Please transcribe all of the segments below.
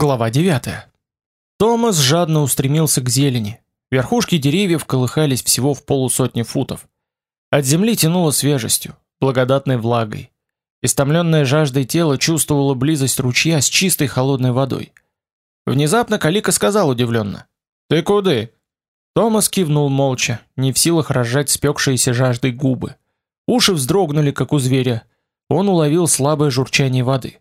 Глава 9. Томас жадно устремился к зелени. Верхушки деревьев колыхались всего в полусотни футов. От земли тянуло свежестью, благодатной влагой. Истомленное жаждой тело чувствовало близость ручья с чистой холодной водой. Внезапно Калика сказал удивленно: "Ты куда?" Томас кивнул молча, не в силах разжать спекшиеся жаждой губы. Уши вздрогнули, как у зверя. Он уловил слабое журчание воды.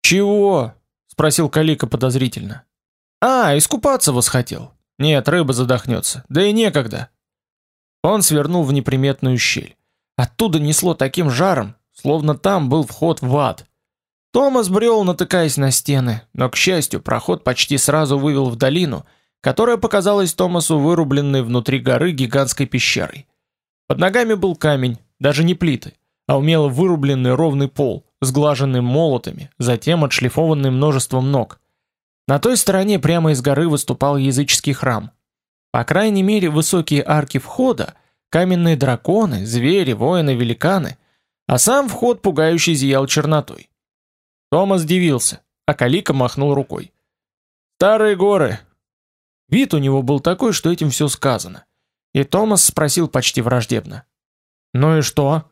"Чего?" Спросил Калика подозрительно. А, искупаться восхотел. Нет, рыба задохнется. Да и некогда. Он свернул в неприметную щель. Оттуда несло таким жаром, словно там был вход в ад. Томас брел, натыкаясь на стены, но к счастью, проход почти сразу вывел в долину, которая показалась Томасу вырубленной внутри горы гигантской пещерой. Под ногами был камень, даже не плиты, а умело вырубленный ровный пол, сглаженный молотами, затем отшлифованный множеством ног. На той стороне прямо из горы выступал языческий храм. По крайней мере, высокие арки входа, каменные драконы, звери, воины, великаны, а сам вход пугающий зиял чернотой. Томас удивился, а Калика махнул рукой. Старые горы. Вид у него был такой, что этим все сказано. И Томас спросил почти враждебно: "Ну и что?"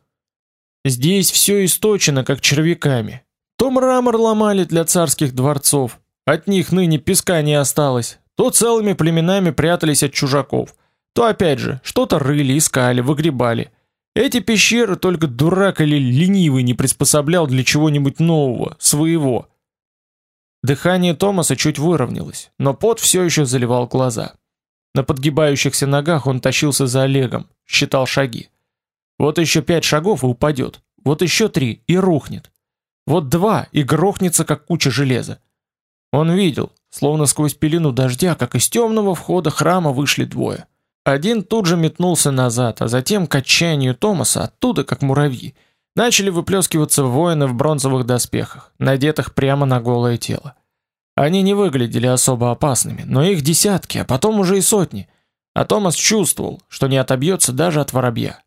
Здесь все источено, как червяками. То мрамор ломали для царских дворцов, от них ныне песка не осталось. То целыми племенами прятались от чужаков, то опять же что-то рыли, искали, выгребали. Эти пещеры только дурак или ленивый не приспособлял для чего-нибудь нового, своего. Дыхание Томаса чуть выровнялось, но пот все еще заливал глаза. На подгибающихся ногах он тащился за Олегом, считал шаги. Вот еще пять шагов и упадет. Вот еще три и рухнет. Вот два и грохнется как куча железа. Он видел, словно сквозь пелену дождя, как из темного входа храма вышли двое. Один тут же метнулся назад, а затем к отчаянию Томаса оттуда, как муравьи, начали выплескиваться воины в бронзовых доспехах, надетых прямо на голое тело. Они не выглядели особо опасными, но их десятки, а потом уже и сотни. А Томас чувствовал, что не отобьется даже от воробья.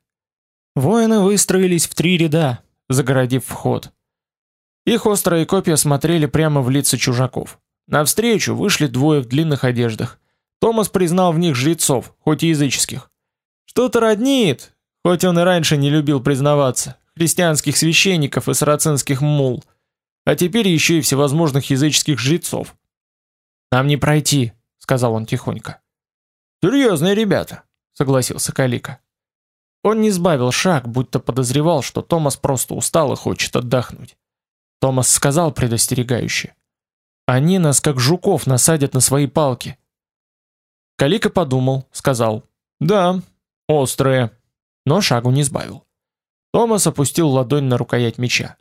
Воины выстроились в три ряда, загородив вход. Их острые копья смотрели прямо в лица чужаков. Навстречу вышли двое в длинных одеждах. Томас признал в них жрецов, хоть и языческих. Что-то роднит, хоть он и раньше не любил признаваться, христианских священников и сарацинских мул, а теперь еще и всевозможных языческих жрецов. Нам не пройти, сказал он тихонько. Серьезные ребята, согласился Калика. Он не сбавил шаг, будто подозревал, что Томас просто устал и хочет отдохнуть. Томас сказал предостерегающе: "Они нас как жуков насадят на свои палки". Калика подумал, сказал: "Да, острые", но шагу не сбавил. Томас опустил ладонь на рукоять меча.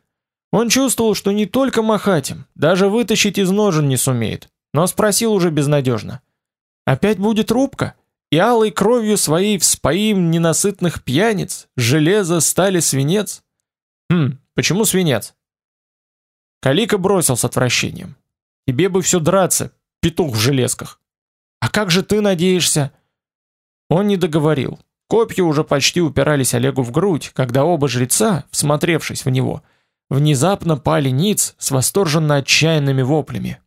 Он чувствовал, что не только махать им, даже вытащить из ножен не сумеет, но спросил уже безнадежно: "Опять будет рубка?" И алой кровью своей вспоим ненасытных пьяниц, железо, стали свинец? Хм, почему свинец? Калика бросил с отвращением. Тебе бы все драться, петух в железках. А как же ты надеешься? Он не договорил. Копья уже почти упирались Олегу в грудь, когда оба жреца, всмотревшись в него, внезапно пали ниц с восторженно отчаянными воплями.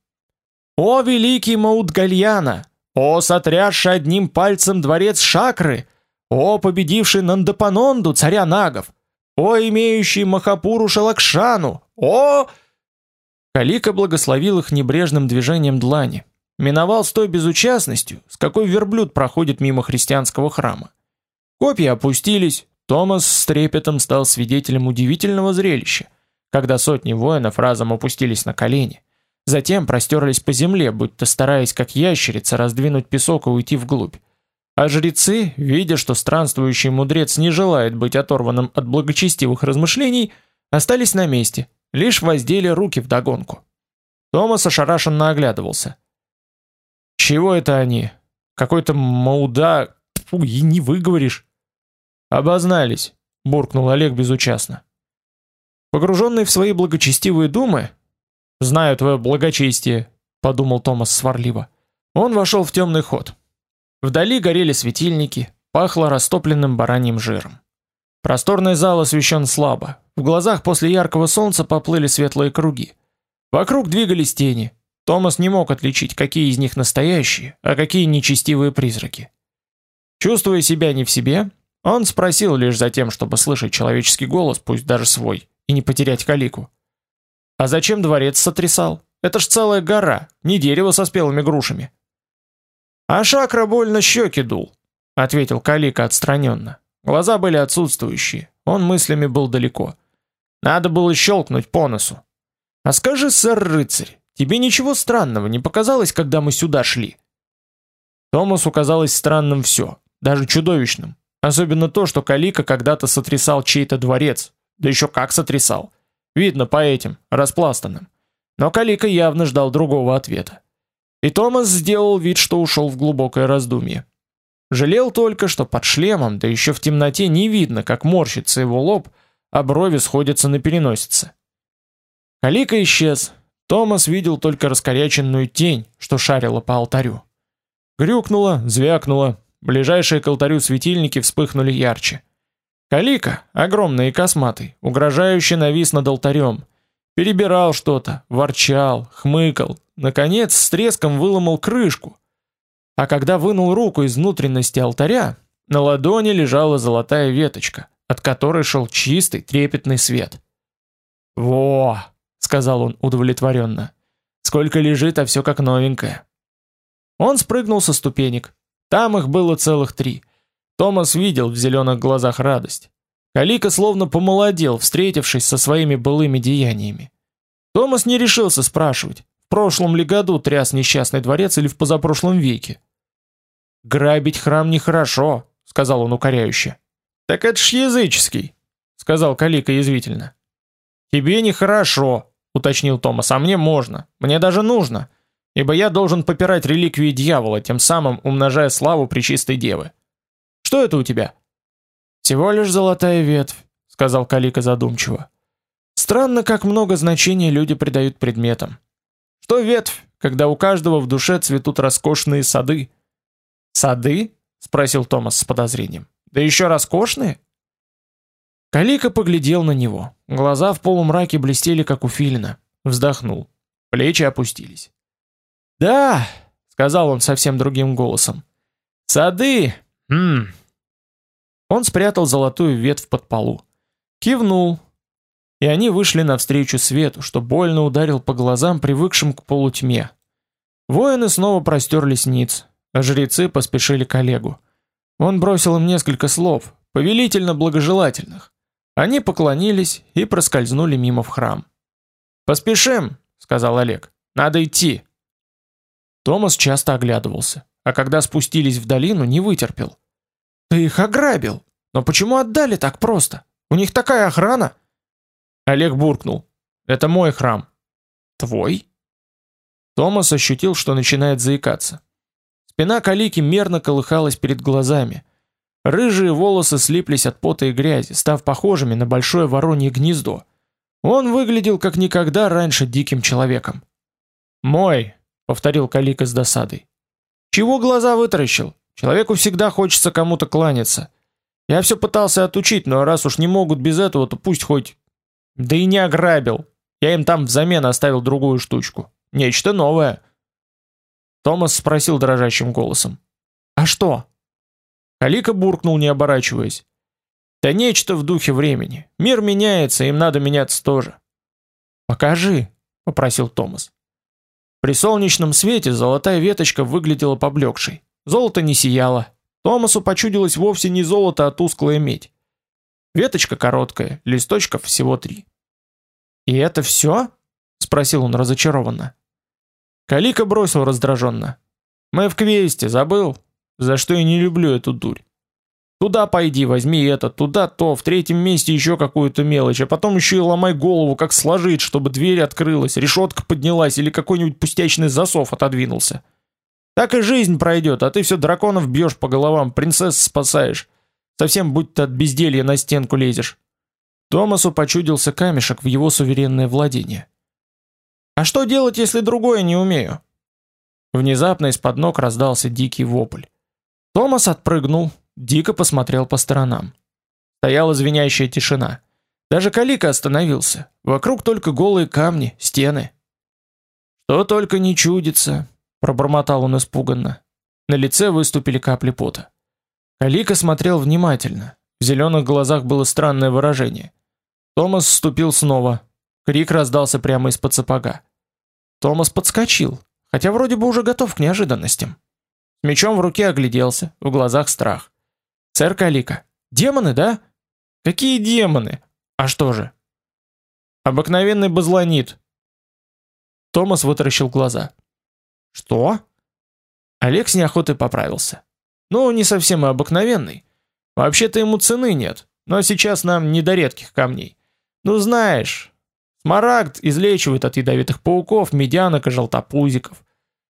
О великий Маудгальяна! О сотрясший одним пальцем дворец Шакры! О победивший Нандапанонду, царя нагов! О имеющий Махапуру Шалакшану! О Калика благословил их небрежным движением длани. Миновал с той безучастностью, с какой верблюд проходит мимо христианского храма. Копья опустились, Томас с трепетом стал свидетелем удивительного зрелища, когда сотни воинов разом опустились на колени, затем простерлись по земле, будто стараясь как ящерица раздвинуть песок и уйти вглубь. А жрецы, видя, что странствующий мудрец не желает быть оторванным от благочестивых размышлений, остались на месте, лишь воздели руки в догонку. Томас ошарашенно оглядывался. Чего это они? Какой-то мауда, фу, и не выговоришь. Обознались, буркнул Олег безучастно. Погруженный в свои благочестивые думы, знаю твое благочестие, подумал Томас сварливо. Он вошел в темный ход. Вдали горели светильники, пахло растопленным бараньим жиром. Просторный зал освещен слабо, в глазах после яркого солнца поплыли светлые круги. Вокруг двигались тени. Томас не мог отличить, какие из них настоящие, а какие нечестивые призраки. Чувствуя себя не в себе, он спросил лишь за тем, чтобы слышать человеческий голос, пусть даже свой, и не потерять калику. «А зачем дворец сотрясал? Это ж целая гора, не дерево со спелыми грушами». «А шакра больно щеки дул», — ответил Калика отстраненно. Глаза были отсутствующие, он мыслями был далеко. Надо было щелкнуть по носу. «А скажи, сэр-рыцарь, тебе ничего странного не показалось, когда мы сюда шли?» Томасу казалось странным все, даже чудовищным. Особенно то, что Калика когда-то сотрясал чей-то дворец. Да еще как сотрясал. Видно по этим, распластанным. Но Калика явно ждал другого ответа. И Томас сделал вид, что ушел в глубокое раздумье. Жалел только, что под шлемом, да еще в темноте не видно, как морщится его лоб, а брови сходятся на переносице. Калика исчез. Томас видел только раскоряченную тень, что шарила по алтарю. Грюкнуло, звякнуло, ближайшие к алтарю светильники вспыхнули ярче. Калика, огромный и косматый, угрожающе навис над алтарем. Перебирал что-то, ворчал, хмыкал, наконец с треском выломал крышку. А когда вынул руку из внутренности алтаря, на ладони лежала золотая веточка, от которой шел чистый трепетный свет. «Во!» — сказал он удовлетворенно. «Сколько лежит, а все как новенькое». Он спрыгнул со ступенек. Там их было целых три. Томас видел в зеленых глазах радость. Калика словно помолодел, встретившись со своими былыми деяниями. Томас не решился спрашивать, в прошлом ли году тряс несчастный дворец или в позапрошлом веке. «Грабить храм нехорошо», — сказал он укоряюще. «Так это ж языческий», — сказал Калика язвительно. «Тебе нехорошо», — уточнил Томас, — «а мне можно, мне даже нужно ибо я должен попирать реликвии дьявола, тем самым умножая славу Пречистой Девы. Что это у тебя? Всего лишь золотая ветвь, сказал Калика задумчиво. Странно, как много значения люди придают предметам. Что ветвь, когда у каждого в душе цветут роскошные сады? Сады? спросил Томас с подозрением. Да еще роскошные? Калика поглядел на него. Глаза в полумраке блестели, как у филина. Вздохнул. Плечи опустились. «Да», — сказал он совсем другим голосом. «Сады! Хм». Он спрятал золотую ветвь под полу. Кивнул. И они вышли навстречу свету, что больно ударил по глазам, привыкшим к полутьме. Воины снова простерлись ниц, а жрецы поспешили к Олегу. Он бросил им несколько слов, повелительно-благожелательных. Они поклонились и проскользнули мимо в храм. «Поспешим», — сказал Олег. «Надо идти». Томас часто оглядывался, а когда спустились в долину, не вытерпел. «Ты их ограбил! Но почему отдали так просто? У них такая охрана!» Олег буркнул. «Это мой храм». «Твой?» Томас ощутил, что начинает заикаться. Спина Калики мерно колыхалась перед глазами. Рыжие волосы слиплись от пота и грязи, став похожими на большое воронье гнездо. Он выглядел как никогда раньше диким человеком. «Мой», повторил Калика с досадой. Чего глаза вытаращил? Человеку всегда хочется кому-то кланяться. Я все пытался отучить, но раз уж не могут без этого, то пусть хоть да и не ограбил. Я им там взамен оставил другую штучку. Нечто новое. Томас спросил дрожащим голосом: "А что?" Калика буркнул, не оборачиваясь: "Да нечто в духе времени. Мир меняется, им надо меняться тоже". "Покажи", попросил Томас. При солнечном свете золотая веточка выглядела поблекшей. Золото не сияло. Томасу почудилось вовсе не золото, а тусклая медь. Веточка короткая, листочков всего три. «И это все?» — спросил он разочарованно. Калика бросил раздраженно. «Мы в квесте, забыл? За что я не люблю эту дурь. Туда пойди, возьми это, туда то, в третьем месте еще какую-то мелочь, а потом еще и ломай голову, как сложить, чтобы дверь открылась, решетка поднялась или какой-нибудь пустячный засов отодвинулся. Так и жизнь пройдет, а ты все драконов бьешь по головам, принцесс спасаешь. Совсем будто от безделья на стенку лезешь. Томасу почудился камешек в его суверенное владение. А что делать, если другое не умею? Внезапно из-под ног раздался дикий вопль. Томас отпрыгнул, дико посмотрел по сторонам. Стояла звенящая тишина. Даже Калика остановился. Вокруг только голые камни, стены. «Что только не чудится», — пробормотал он испуганно. На лице выступили капли пота. Калика смотрел внимательно. В зеленых глазах было странное выражение. Томас вступил снова. Крик раздался прямо из-под сапога. Томас подскочил, хотя вроде бы уже готов к неожиданностям. С мечом в руке огляделся, в глазах страх. «Сэр Калика, демоны, да?» «Какие демоны? А что же?» «Обыкновенный базлонит». Томас вытаращил глаза. «Что?» Олег с неохотой поправился. «Ну, не совсем и обыкновенный. Вообще-то ему цены нет, но сейчас нам не до редких камней. Ну знаешь, смарагд излечивает от ядовитых пауков, медянок и желтопузиков.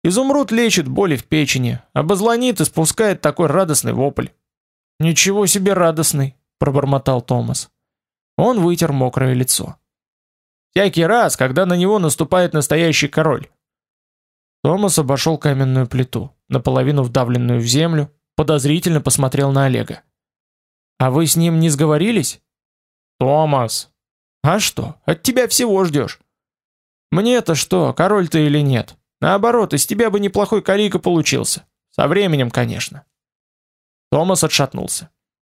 Изумруд лечит боли в печени, а базлонит испускает такой радостный вопль. Ничего себе радостный, пробормотал Томас. Он вытер мокрое лицо. Всякий раз, когда на него наступает настоящий король. Томас обошел каменную плиту, наполовину вдавленную в землю, подозрительно посмотрел на Олега. А вы с ним не сговорились? Томас. А что? От тебя всего ждешь. Мне-то что, король ты или нет? Наоборот, из тебя бы неплохой калика получился. Со временем, конечно. Томас отшатнулся.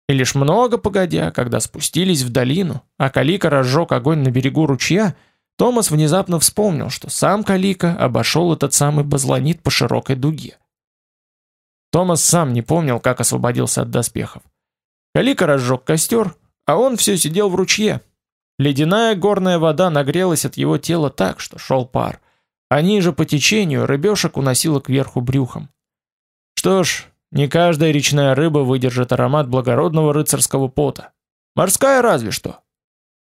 И лишь много погодя, когда спустились в долину, а калика разжег огонь на берегу ручья, Томас внезапно вспомнил, что сам калика обошел этот самый базлонит по широкой дуге. Томас сам не помнил, как освободился от доспехов. Калика разжег костер, а он все сидел в ручье. Ледяная горная вода нагрелась от его тела так, что шел пар а ниже по течению рыбешек уносило кверху брюхом. Что ж, не каждая речная рыба выдержит аромат благородного рыцарского пота. Морская разве что.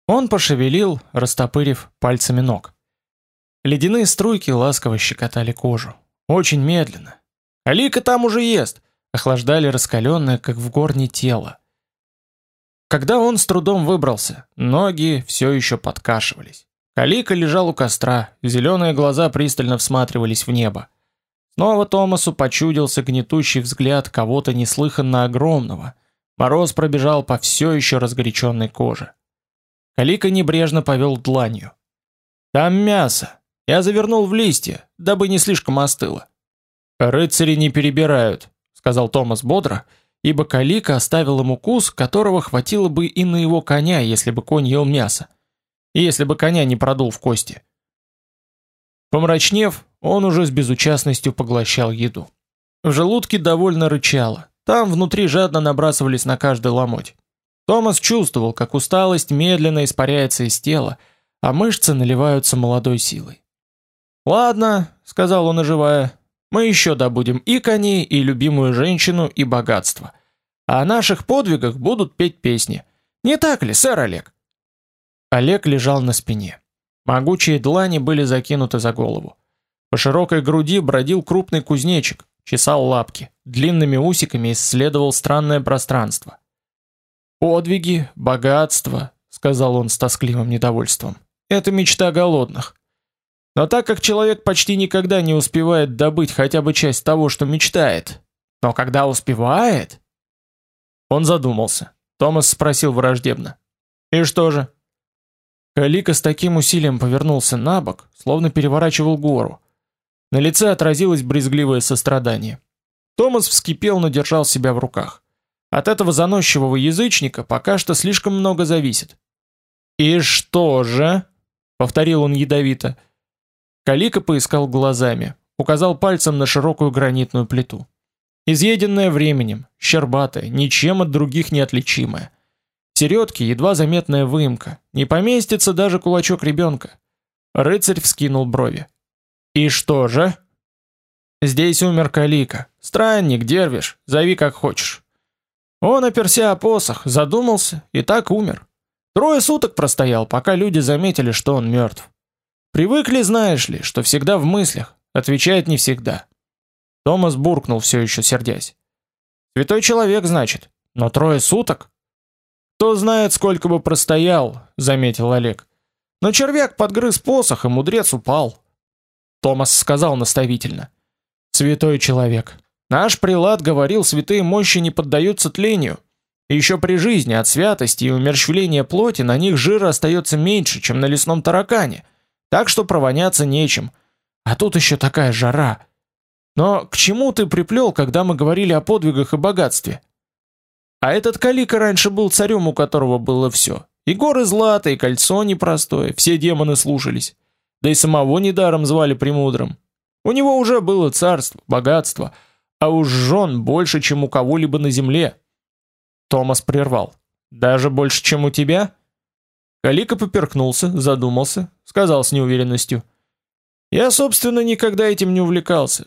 Он пошевелил, растопырив пальцами ног. Ледяные струйки ласково щекотали кожу. Очень медленно. Алика там уже ест. Охлаждали раскаленное, как в горне тело. Когда он с трудом выбрался, ноги все еще подкашивались. Калика лежал у костра, зеленые глаза пристально всматривались в небо. Снова Томасу почудился гнетущий взгляд кого-то неслыханно огромного. Мороз пробежал по все еще разгоряченной коже. Калика небрежно повел дланью. «Там мясо. Я завернул в листья, дабы не слишком остыло». «Рыцари не перебирают», — сказал Томас бодро, ибо Калика оставил ему кус, которого хватило бы и на его коня, если бы конь ел мясо если бы коня не продул в кости. Помрачнев, он уже с безучастностью поглощал еду. В желудке довольно рычало. Там внутри жадно набрасывались на каждый ломоть. Томас чувствовал, как усталость медленно испаряется из тела, а мышцы наливаются молодой силой. «Ладно», — сказал он, оживая, — «мы еще добудем и коней, и любимую женщину, и богатство. А о наших подвигах будут петь песни. Не так ли, сэр Олег?» Олег лежал на спине. Могучие длани были закинуты за голову. По широкой груди бродил крупный кузнечик, чесал лапки, длинными усиками исследовал странное пространство. «Подвиги, богатство», — сказал он с тоскливым недовольством, — «это мечта голодных. Но так как человек почти никогда не успевает добыть хотя бы часть того, что мечтает, но когда успевает...» Он задумался. Томас спросил враждебно. «И что же?» Калика с таким усилием повернулся на бок, словно переворачивал гору. На лице отразилось брезгливое сострадание. Томас вскипел, но держал себя в руках. От этого заносчивого язычника пока что слишком много зависит. «И что же?» — повторил он ядовито. Калика поискал глазами, указал пальцем на широкую гранитную плиту. Изъеденная временем, щербатая, ничем от других не отличимая. Середке едва заметная выемка, не поместится даже кулачок ребенка. Рыцарь вскинул брови. «И что же?» «Здесь умер Калика. Странник, дервиш, зови как хочешь». Он, оперся о посох, задумался и так умер. Трое суток простоял, пока люди заметили, что он мертв. Привыкли, знаешь ли, что всегда в мыслях, отвечает не всегда. Томас буркнул все еще сердясь. Святой человек, значит, но трое суток? Кто знает, сколько бы простоял, заметил Олег. Но червяк подгрыз посох, и мудрец упал. Томас сказал наставительно: "Святой человек, наш прилад говорил, святые мощи не поддаются тлению. И еще при жизни от святости и умерщвления плоти на них жира остается меньше, чем на лесном таракане, так что провоняться нечем. А тут еще такая жара. Но к чему ты приплел, когда мы говорили о подвигах и богатстве? А этот Калика раньше был царем, у которого было все. И горы злато, и кольцо непростое, все демоны слушались. Да и самого недаром звали премудрым. У него уже было царство, богатство, а уж жен больше, чем у кого-либо на земле. Томас прервал. Даже больше, чем у тебя? Калика поперкнулся, задумался, сказал с неуверенностью: "Я, собственно, никогда этим не увлекался.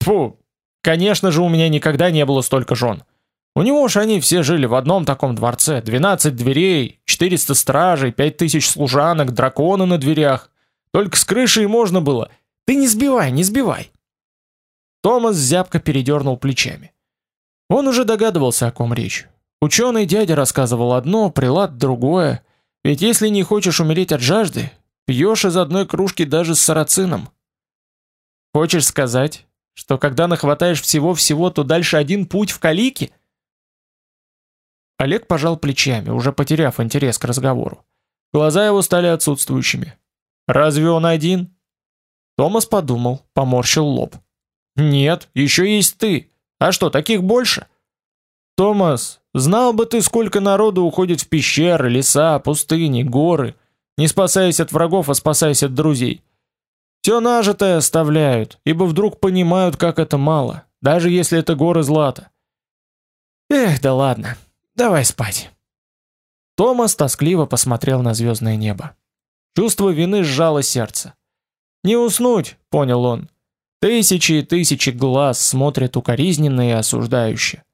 Фу. Конечно же, у меня никогда не было столько жен. У него ж они все жили в одном таком дворце: 12 дверей, 400 стражей, 5000 служанок, драконы на дверях. Только с крышей можно было. Ты не сбивай, не сбивай". Томас зябко передернул плечами. Он уже догадывался, о ком речь. Ученый дядя рассказывал одно, прилад другое. Ведь если не хочешь умереть от жажды, пьешь из одной кружки даже с сарацином. Хочешь сказать, что когда нахватаешь всего-всего, то дальше один путь в калике? Олег пожал плечами, уже потеряв интерес к разговору. Глаза его стали отсутствующими. Разве он один? Томас подумал, поморщил лоб. Нет, еще есть ты. А что, таких больше? Томас, знал бы ты, сколько народу уходит в пещеры, леса, пустыни, горы, не спасаясь от врагов, а спасаясь от друзей. Все нажитое оставляют, ибо вдруг понимают, как это мало, даже если это горы злата. Эх, да ладно. Давай спать. Томас тоскливо посмотрел на звездное небо. Чувство вины сжало сердце. Не уснуть, понял он. Тысячи и тысячи глаз смотрят укоризненно и осуждающе.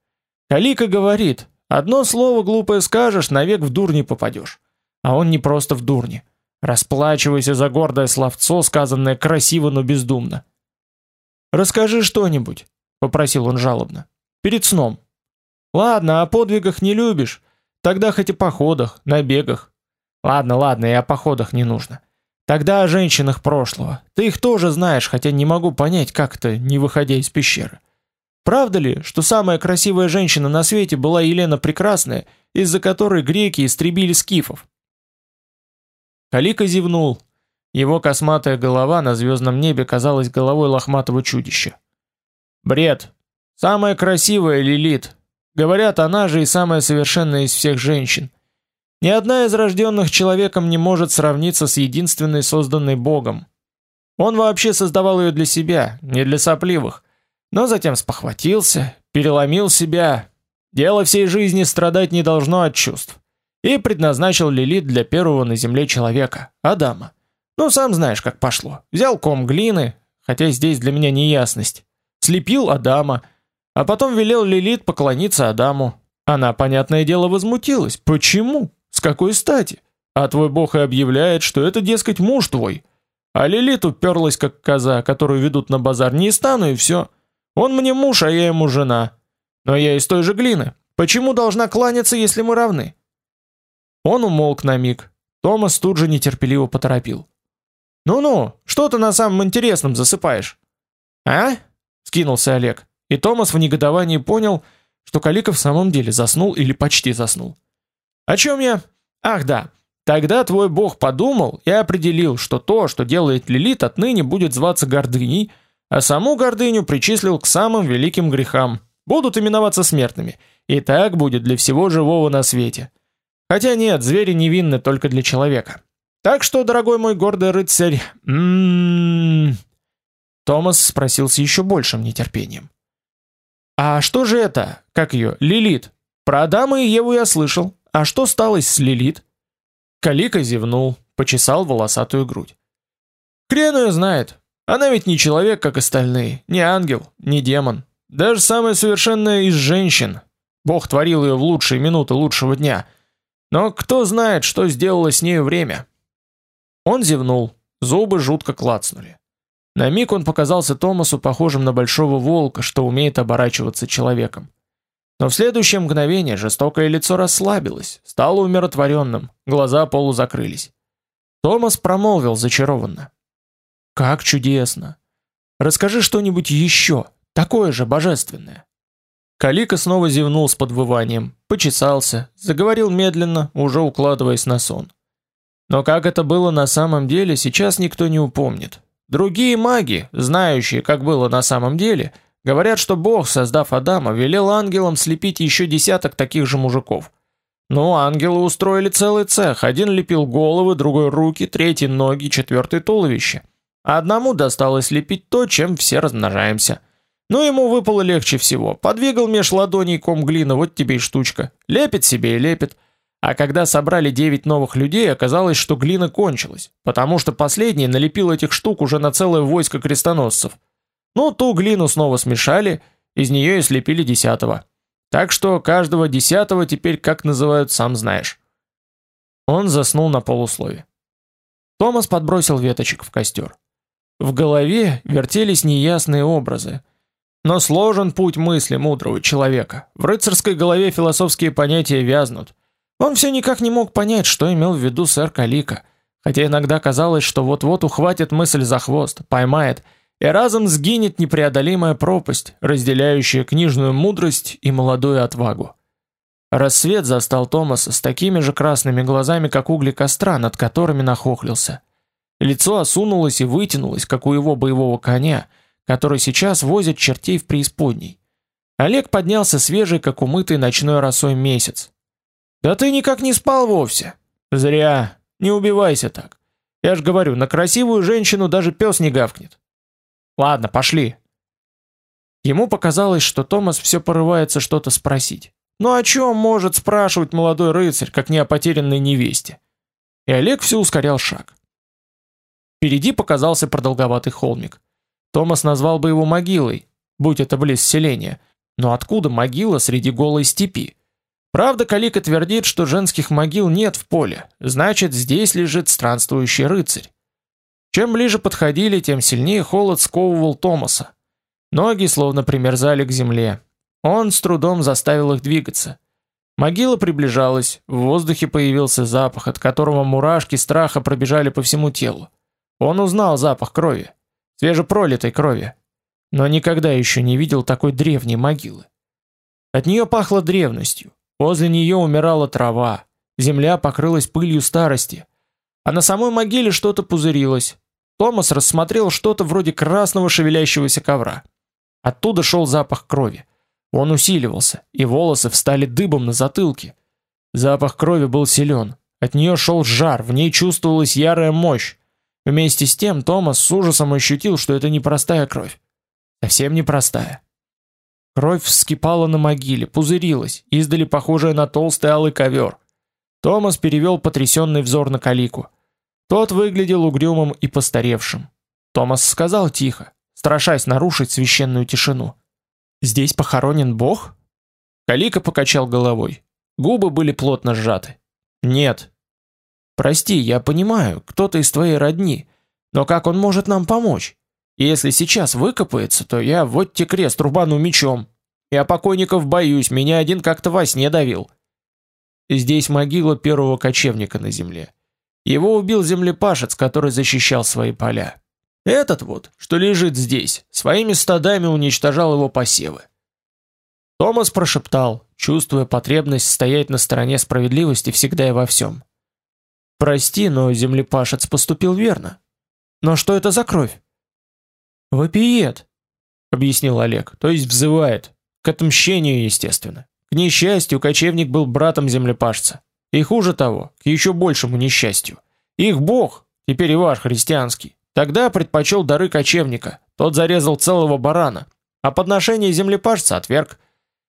Калика говорит: "Одно слово глупое скажешь, навек в дурни попадешь". А он не просто в дурни. Расплачивайся за гордое словцо, сказанное красиво, но бездумно. Расскажи что-нибудь, попросил он жалобно. Перед сном. Ладно, о подвигах не любишь, тогда хоть и походах, набегах. Ладно, ладно, и о походах не нужно. Тогда о женщинах прошлого. Ты их тоже знаешь, хотя не могу понять, как это, не выходя из пещеры. Правда ли, что самая красивая женщина на свете была Елена Прекрасная, из-за которой греки истребили скифов? Калика зевнул. Его косматая голова на звездном небе казалась головой лохматого чудища. Бред. Самая красивая Лилит. Говорят, она же и самая совершенная из всех женщин. Ни одна из рожденных человеком не может сравниться с единственной созданной Богом. Он вообще создавал ее для себя, не для сопливых но затем спохватился, переломил себя. Дело всей жизни страдать не должно от чувств. И предназначил Лилит для первого на земле человека, Адама. Ну, сам знаешь, как пошло. Взял ком глины, хотя здесь для меня неясность. Слепил Адама, а потом велел Лилит поклониться Адаму. Она, понятное дело, возмутилась. Почему? С какой стати? А твой бог и объявляет, что это, дескать, муж твой. А Лилит уперлась, как коза, которую ведут на базар. Не стану и все. Он мне муж, а я ему жена. Но я из той же глины. Почему должна кланяться, если мы равны? Он умолк на миг. Томас тут же нетерпеливо поторопил. Ну-ну, что ты на самом интересном засыпаешь? А? скинулся Олег. И Томас в негодовании понял, что Каликов в самом деле заснул или почти заснул. О чем я? Ах, да. Тогда твой бог подумал и определил, что то, что делает Лилит, отныне будет зваться гордыней, а саму гордыню причислил к самым великим грехам. Будут именоваться смертными. И так будет для всего живого на свете. Хотя нет, звери невинны только для человека. Так что, дорогой мой гордый рыцарь, м-м-м. Томас спросил с еще большим нетерпением. А что же это? Как ее? Лилит. Про Адама и Еву я слышал. А что стало с Лилит? Калика зевнул, почесал волосатую грудь. Хрен ее знает. Она ведь не человек, как остальные, не ангел, не демон, даже самая совершенная из женщин. Бог творил ее в лучшие минуты лучшего дня. Но кто знает, что сделало с нею время? Он зевнул, зубы жутко клацнули. На миг он показался Томасу похожим на большого волка, что умеет оборачиваться человеком. Но в следующее мгновение жестокое лицо расслабилось, стало умиротворенным, глаза полузакрылись. Томас промолвил зачарованно: как чудесно. Расскажи что-нибудь еще, такое же божественное. Калика снова зевнул с подвыванием, почесался, заговорил медленно, уже укладываясь на сон. Но как это было на самом деле, сейчас никто не упомнит. Другие маги, знающие, как было на самом деле, говорят, что Бог, создав Адама, велел ангелам слепить еще десяток таких же мужиков. Ну, ангелы устроили целый цех. Один лепил головы, другой руки, третий ноги, четвертый туловище. А одному досталось лепить то, чем все размножаемся. Но ему выпало легче всего. Подвигал меж ладоней ком глины, вот тебе и штучка. Лепит себе и лепит. А когда собрали девять новых людей, оказалось, что глина кончилась, потому что последний налепил этих штук уже на целое войско крестоносцев. Ну, ту глину снова смешали, из нее и слепили десятого. Так что каждого десятого теперь как называют, сам знаешь. Он заснул на полуслове. Томас подбросил веточек в костер. В голове вертелись неясные образы. Но сложен путь мысли мудрого человека. В рыцарской голове философские понятия вязнут. Он все никак не мог понять, что имел в виду сэр Калика, хотя иногда казалось, что вот-вот ухватит мысль за хвост, поймает, и разом сгинет непреодолимая пропасть, разделяющая книжную мудрость и молодую отвагу. Рассвет застал Томаса с такими же красными глазами, как угли костра, над которыми нахохлился. Лицо осунулось и вытянулось, как у его боевого коня, который сейчас возит чертей в преисподней. Олег поднялся свежий, как умытый ночной росой месяц, да ты никак не спал вовсе. Зря. Не убивайся так. Я ж говорю, на красивую женщину даже пес не гавкнет. Ладно, пошли. Ему показалось, что Томас все порывается что-то спросить. Ну о чем может спрашивать молодой рыцарь, как не о потерянной невесте? И Олег все ускорял шаг. Впереди показался продолговатый холмик. Томас назвал бы его могилой, будь это близ селения. Но откуда могила среди голой степи? Правда, Калика твердит, что женских могил нет в поле, значит, здесь лежит странствующий рыцарь. Чем ближе подходили, тем сильнее холод сковывал Томаса. Ноги словно примерзали к земле. Он с трудом заставил их двигаться. Могила приближалась, в воздухе появился запах, от которого мурашки страха пробежали по всему телу. Он узнал запах крови, свежепролитой крови, но никогда еще не видел такой древней могилы. От нее пахло древностью, Возле нее умирала трава, земля покрылась пылью старости, а на самой могиле что-то пузырилось. Томас рассмотрел что-то вроде красного шевелящегося ковра. Оттуда шел запах крови. Он усиливался, и волосы встали дыбом на затылке. Запах крови был силен. От нее шел жар, в ней чувствовалась ярая мощь. Вместе с тем Томас с ужасом ощутил, что это не простая кровь. Совсем не простая. Кровь вскипала на могиле, пузырилась, издали похожая на толстый алый ковер. Томас перевел потрясенный взор на Калику. Тот выглядел угрюмым и постаревшим. Томас сказал тихо, страшась нарушить священную тишину: "Здесь похоронен Бог?" Калика покачал головой. Губы были плотно сжаты. "Нет. Прости, я понимаю, кто-то из твоей родни, но как он может нам помочь?" Если сейчас выкопается, то я вот те крест рубану мечом. Я покойников боюсь, меня один как-то во сне давил. Здесь могила первого кочевника на земле. Его убил землепашец, который защищал свои поля. Этот вот, что лежит здесь, своими стадами уничтожал его посевы. Томас прошептал, чувствуя потребность стоять на стороне справедливости всегда и во всем. Прости, но землепашец поступил верно. Но что это за кровь? Вопиет, объяснил Олег. То есть взывает к отмщению, естественно. К несчастью, кочевник был братом землепашца. И хуже того, к еще большему несчастью. Их бог, теперь и ваш христианский, тогда предпочел дары кочевника. Тот зарезал целого барана, а подношение землепашца отверг.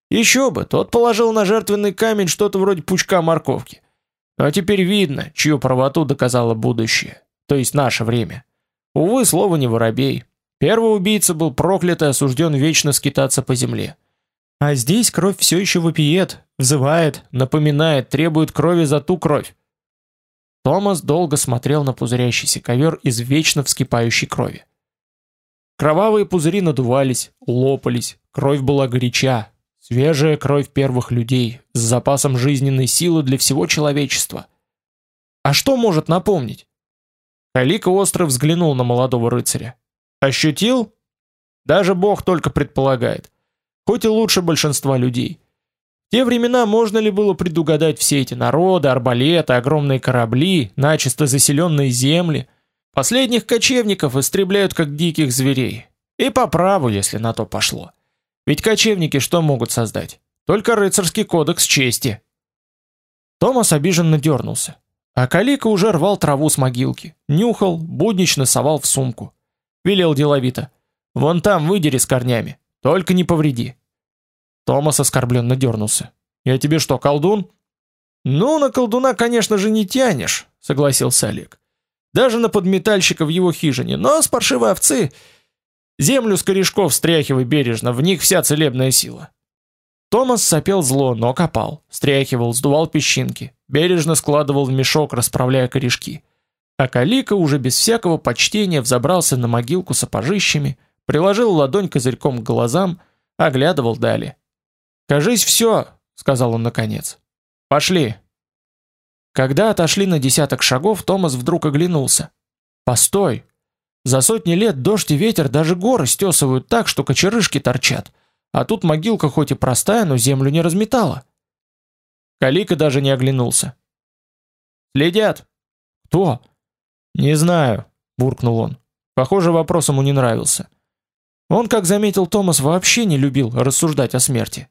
Еще бы, тот положил на жертвенный камень что-то вроде пучка морковки. А теперь видно, чью правоту доказало будущее, то есть наше время. Увы, слово не воробей. Первый убийца был проклят и осужден вечно скитаться по земле. А здесь кровь все еще вопиет, взывает, напоминает, требует крови за ту кровь. Томас долго смотрел на пузырящийся ковер из вечно вскипающей крови. Кровавые пузыри надувались, лопались, кровь была горяча, свежая кровь первых людей с запасом жизненной силы для всего человечества. А что может напомнить? Калика остро взглянул на молодого рыцаря. Ощутил? Даже Бог только предполагает. Хоть и лучше большинства людей. В те времена можно ли было предугадать все эти народы, арбалеты, огромные корабли, начисто заселенные земли, Последних кочевников истребляют как диких зверей. И по праву, если на то пошло. Ведь кочевники что могут создать? Только рыцарский кодекс чести. Томас обиженно дернулся. А Калика уже рвал траву с могилки, нюхал, буднично совал в сумку. Велел деловито. «Вон там выдери с корнями, только не повреди». Томас оскорбленно дернулся. «Я тебе что, колдун?» «Ну, на колдуна, конечно же, не тянешь», — согласился Олег. «Даже на подметальщика в его хижине, но с паршивой овцы...» Землю с корешков стряхивай бережно, в них вся целебная сила. Томас сопел зло, но копал, стряхивал, сдувал песчинки, бережно складывал в мешок, расправляя корешки. А Калика уже без всякого почтения взобрался на могилку сапожищами, приложил ладонь козырьком к глазам, оглядывал далее. «Кажись, все», — сказал он наконец. «Пошли». Когда отошли на десяток шагов, Томас вдруг оглянулся. «Постой! За сотни лет дождь и ветер даже горы стесывают так, что кочерышки торчат. А тут могилка хоть и простая, но землю не разметала. Калика даже не оглянулся. «Следят!» «Кто?» «Не знаю», — буркнул он. Похоже, вопрос ему не нравился. Он, как заметил Томас, вообще не любил рассуждать о смерти.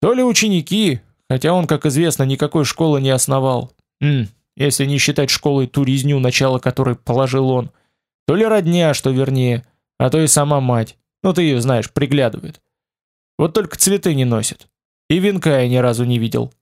То ли ученики, хотя он, как известно, никакой школы не основал. М, если не считать школой ту резню, начало которой положил он. То ли родня, что вернее, а то и сама мать. Ну ты ее знаешь, приглядывает. Вот только цветы не носит. И венка я ни разу не видел.